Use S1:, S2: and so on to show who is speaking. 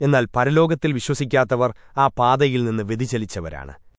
S1: എന്നാൽ പരലോകത്തിൽ വിശ്വസിക്കാത്തവർ ആ പാതയിൽ നിന്ന് വ്യതിചലിച്ചവരാണ്.